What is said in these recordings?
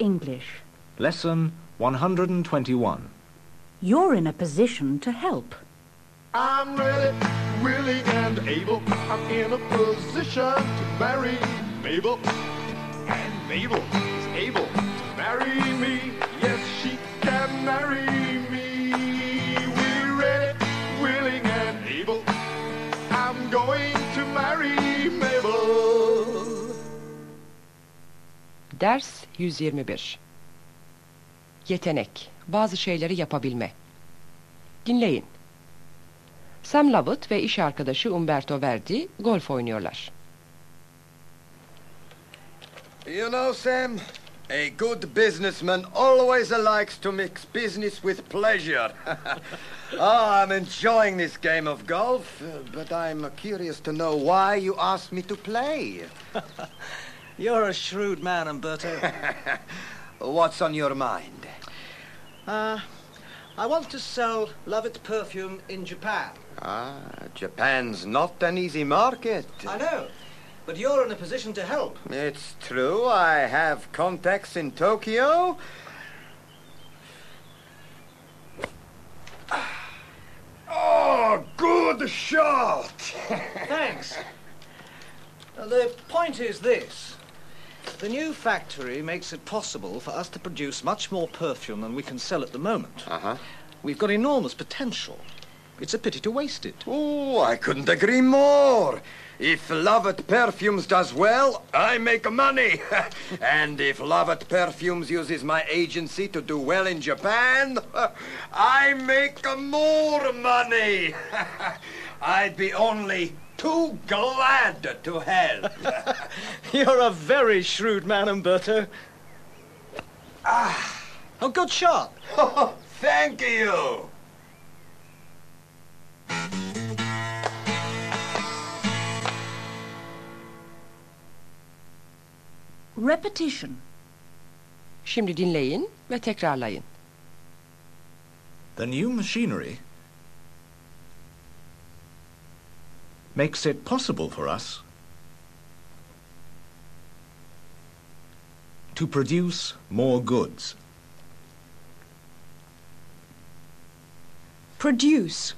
English. Lesson 121. You're in a position to help. I'm ready, willing, and able. I'm in a position to marry Mabel. And Mabel is able to marry me. Yes, she can marry me. We're ready, willing, and able. I'm going to marry Mabel. Ders 121 Yetenek, bazı şeyleri yapabilme. Dinleyin. Sam Lovett ve iş arkadaşı Umberto Verdi golf oynuyorlar. You know, Sam, a good businessman always likes to mix business with pleasure. oh, I'm enjoying this game of golf, but I'm curious to know why you asked me to play. You're a shrewd man, Umberto. What's on your mind? uh, I want to sell Lovett perfume in Japan. Ah, Japan's not an easy market. I know, but you're in a position to help. It's true, I have contacts in Tokyo. Oh, good shot! Thanks. Uh, The point is this. The new factory makes it possible for us to produce much more perfume than we can sell at the moment. Uh-huh. We've got enormous potential. It's a pity to waste it. Oh, I couldn't agree more. If Lovett Perfumes does well, I make money. and if Lovett Perfumes uses my agency to do well in Japan, I make more money. I'd be only too glad to help. You're a very shrewd man, Umberto. Ah. Oh, good shot. Thank you. Repetition. Şimdi dinleyin ve tekrarlayın. The new machinery makes it possible for us to produce more goods. Produce.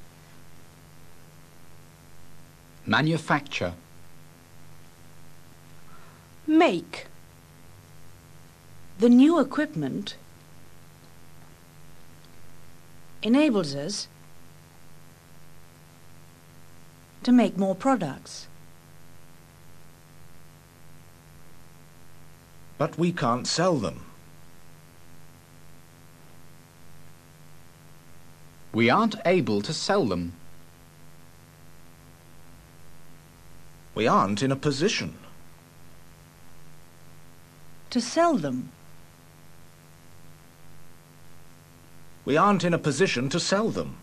Manufacture. Make. The new equipment enables us to make more products. But we can't sell them. We aren't able to sell them. We aren't in a position. To sell them. We aren't in a position to sell them.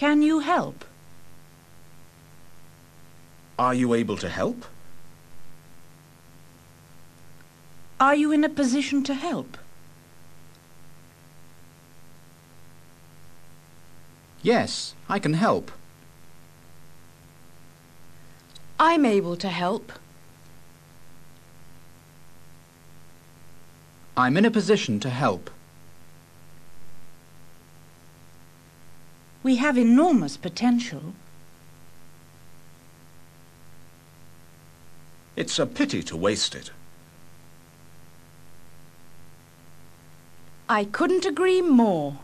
Can you help? Are you able to help? Are you in a position to help? Yes, I can help. I'm able to help. I'm in a position to help. We have enormous potential. It's a pity to waste it. I couldn't agree more.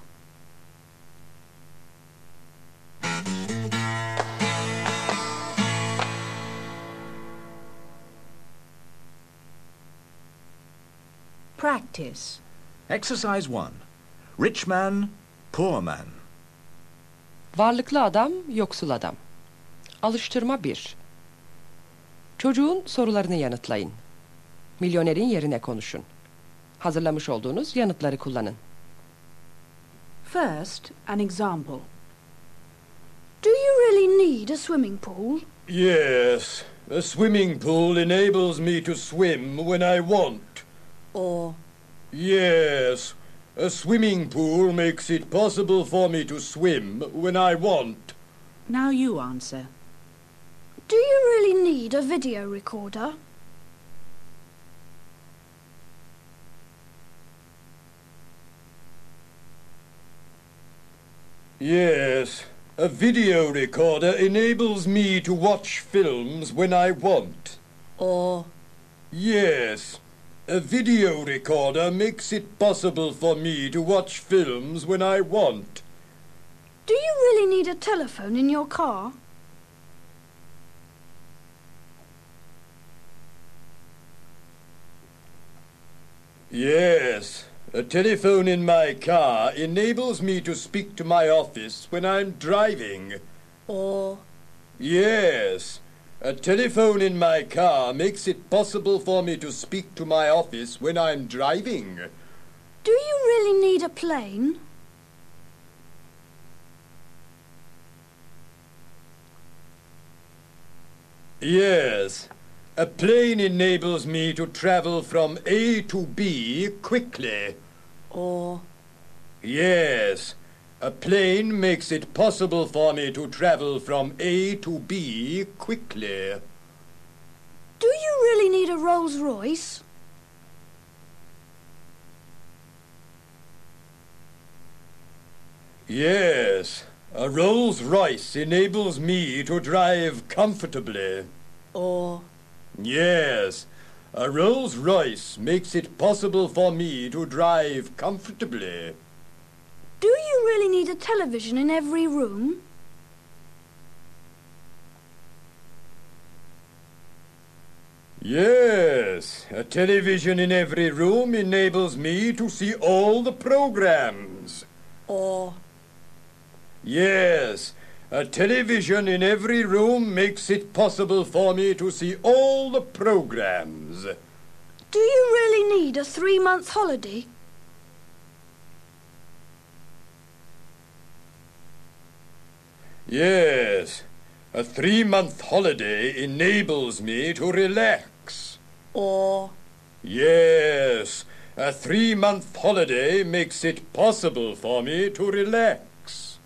Practice. Exercise 1. Rich man, poor man. Varlıklı adam, yoksul adam. Alıştırma 1. Çocuğun sorularını yanıtlayın. Milyonerin yerine konuşun. Hazırlamış olduğunuz yanıtları kullanın. First, an example. Do you really need a swimming pool? Yes, a swimming pool enables me to swim when I want. Or, Yes, A swimming pool makes it possible for me to swim when I want. Now you answer. Do you really need a video recorder? Yes, a video recorder enables me to watch films when I want. Or? Yes a video recorder makes it possible for me to watch films when I want. do you really need a telephone in your car? Yes, a telephone in my car enables me to speak to my office when I'm driving. Or Yes, a telephone in my car makes it possible for me to speak to my office when I'm driving. do you really need a plane? Yes, a plane enables me to travel from A to B quickly. Or Yes, a plane makes it possible for me to travel from A to B quickly. do you really need a Rolls Royce? Yes, a Rolls Royce enables me to drive comfortably. Or Yes, a Rolls Royce makes it possible for me to drive comfortably. Do you really need a television in every room? Yes, a television in every room enables me to see all the programs. Or Yes, a television in every room makes it possible for me to see all the programs. do you really need a three-month holiday? Yes, a three month holiday enables me to relax. Or Yes, a three month holiday makes it possible for me to relax.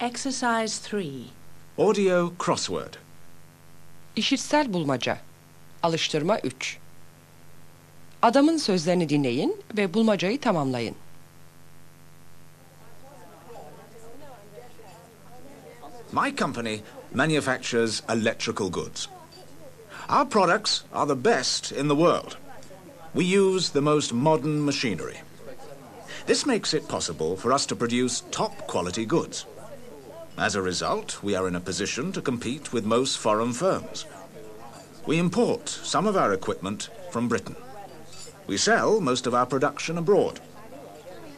Exercise 3. Audio crossword. İşitsel bulmaca. Alıştırma 3. Adamın sözlerini dinleyin ve bulmacayı tamamlayın. My company manufactures electrical goods. Our products are the best in the world. We use the most modern machinery. This makes it possible for us to produce top quality goods. As a result, we are in a position to compete with most foreign firms. We import some of our equipment from Britain. We sell most of our production abroad.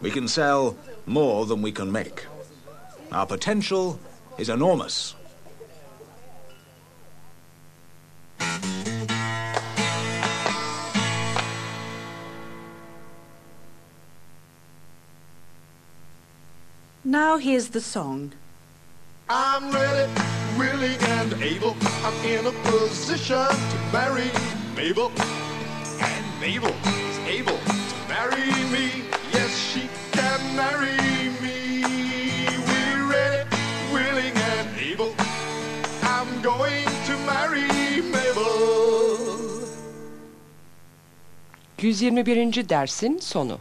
We can sell more than we can make. Our potential is enormous. Now here's the song. I'm ready, willing, and able. I'm in a position to marry Mabel. Mabel is able to marry me. Yes, she can marry me. We're ready, willing, and able. I'm going to marry Mabel. 121. dersin sonu.